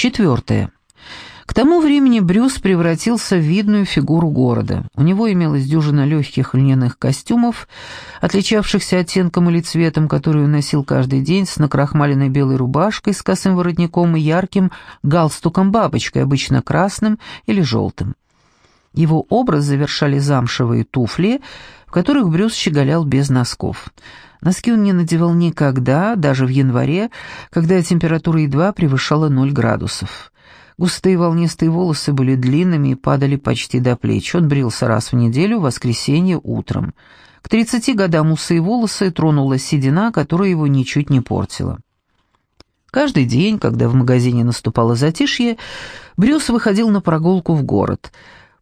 Четвертое. К тому времени Брюс превратился в видную фигуру города. У него имелась дюжина легких льняных костюмов, отличавшихся оттенком или цветом, который он носил каждый день, с накрахмаленной белой рубашкой с косым воротником и ярким галстуком-бабочкой, обычно красным или желтым. Его образ завершали замшевые туфли, в которых Брюс щеголял без носков. Носки он не надевал никогда, даже в январе, когда температура едва превышала 0 градусов. Густые волнистые волосы были длинными и падали почти до плеч. Он брился раз в неделю, в воскресенье утром. К тридцати годам усы и волосы тронула седина, которая его ничуть не портила. Каждый день, когда в магазине наступало затишье, Брюс выходил на прогулку в город.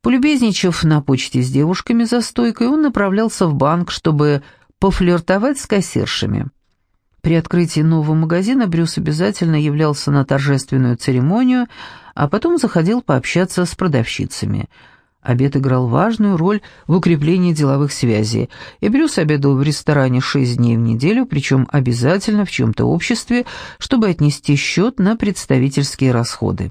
Полюбезничав на почте с девушками за стойкой, он направлялся в банк, чтобы пофлиртовать с кассиршами. При открытии нового магазина Брюс обязательно являлся на торжественную церемонию, а потом заходил пообщаться с продавщицами. Обед играл важную роль в укреплении деловых связей, и Брюс обедал в ресторане шесть дней в неделю, причем обязательно в чем-то обществе, чтобы отнести счет на представительские расходы.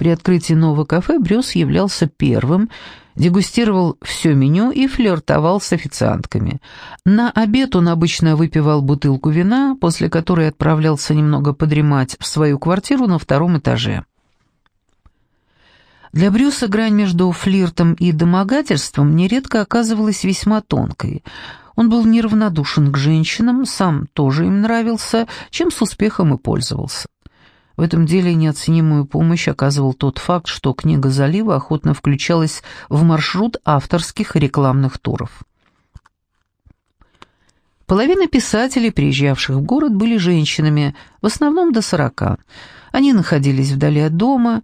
При открытии нового кафе Брюс являлся первым, дегустировал все меню и флиртовал с официантками. На обед он обычно выпивал бутылку вина, после которой отправлялся немного подремать в свою квартиру на втором этаже. Для Брюса грань между флиртом и домогательством нередко оказывалась весьма тонкой. Он был неравнодушен к женщинам, сам тоже им нравился, чем с успехом и пользовался. В этом деле неоценимую помощь оказывал тот факт, что книга «Залива» охотно включалась в маршрут авторских рекламных туров. Половина писателей, приезжавших в город, были женщинами, в основном до сорока. Они находились вдали от дома,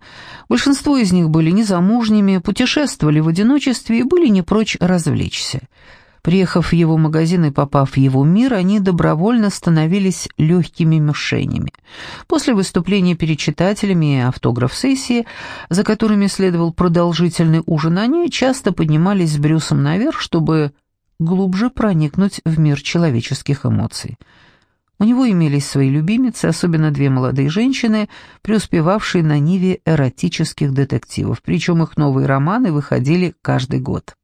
большинство из них были незамужними, путешествовали в одиночестве и были не прочь развлечься. Приехав в его магазин и попав в его мир, они добровольно становились легкими мишенями. После выступления перед читателями и автограф-сессии, за которыми следовал продолжительный ужин, они часто поднимались с Брюсом наверх, чтобы глубже проникнуть в мир человеческих эмоций. У него имелись свои любимицы, особенно две молодые женщины, преуспевавшие на ниве эротических детективов, причем их новые романы выходили каждый год.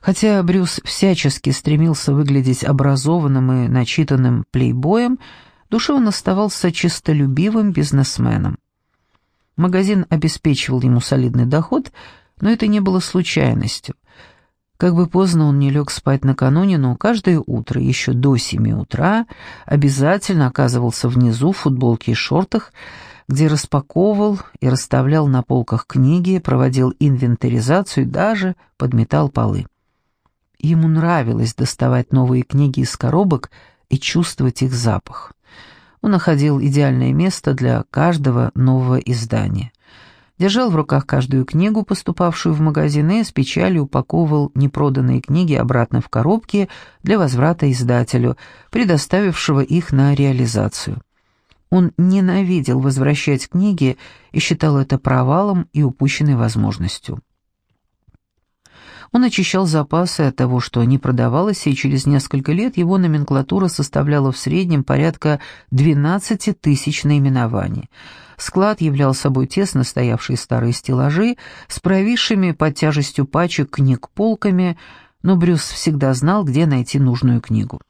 Хотя Брюс всячески стремился выглядеть образованным и начитанным плейбоем, душе он оставался чистолюбивым бизнесменом. Магазин обеспечивал ему солидный доход, но это не было случайностью. Как бы поздно он не лег спать накануне, но каждое утро, еще до семи утра, обязательно оказывался внизу в футболке и шортах, где распаковывал и расставлял на полках книги, проводил инвентаризацию и даже подметал полы. Ему нравилось доставать новые книги из коробок и чувствовать их запах. Он находил идеальное место для каждого нового издания. Держал в руках каждую книгу, поступавшую в магазин, и с печалью упаковывал непроданные книги обратно в коробки для возврата издателю, предоставившего их на реализацию. Он ненавидел возвращать книги и считал это провалом и упущенной возможностью. Он очищал запасы от того, что не продавалось, и через несколько лет его номенклатура составляла в среднем порядка 12 тысяч наименований. Склад являл собой тесно стоявшие старые стеллажи с провисшими под тяжестью пачек книг полками, но Брюс всегда знал, где найти нужную книгу.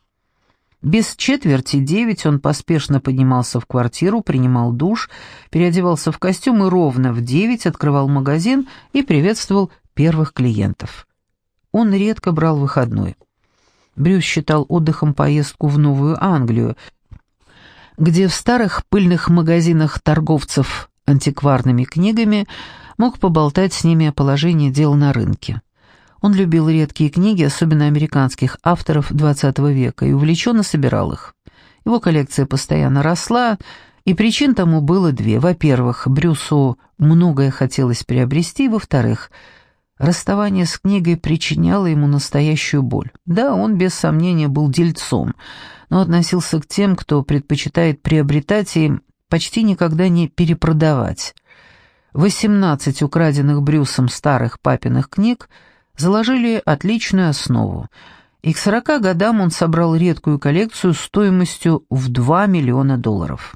Без четверти девять он поспешно поднимался в квартиру, принимал душ, переодевался в костюм и ровно в девять открывал магазин и приветствовал первых клиентов он редко брал выходной. Брюс считал отдыхом поездку в Новую Англию, где в старых пыльных магазинах торговцев антикварными книгами мог поболтать с ними о положении дел на рынке. Он любил редкие книги, особенно американских авторов XX века, и увлеченно собирал их. Его коллекция постоянно росла, и причин тому было две. Во-первых, Брюсу многое хотелось приобрести, во-вторых, Расставание с книгой причиняло ему настоящую боль. Да, он без сомнения был дельцом, но относился к тем, кто предпочитает приобретать и почти никогда не перепродавать. Восемнадцать украденных Брюсом старых папиных книг заложили отличную основу, и к сорока годам он собрал редкую коллекцию стоимостью в два миллиона долларов.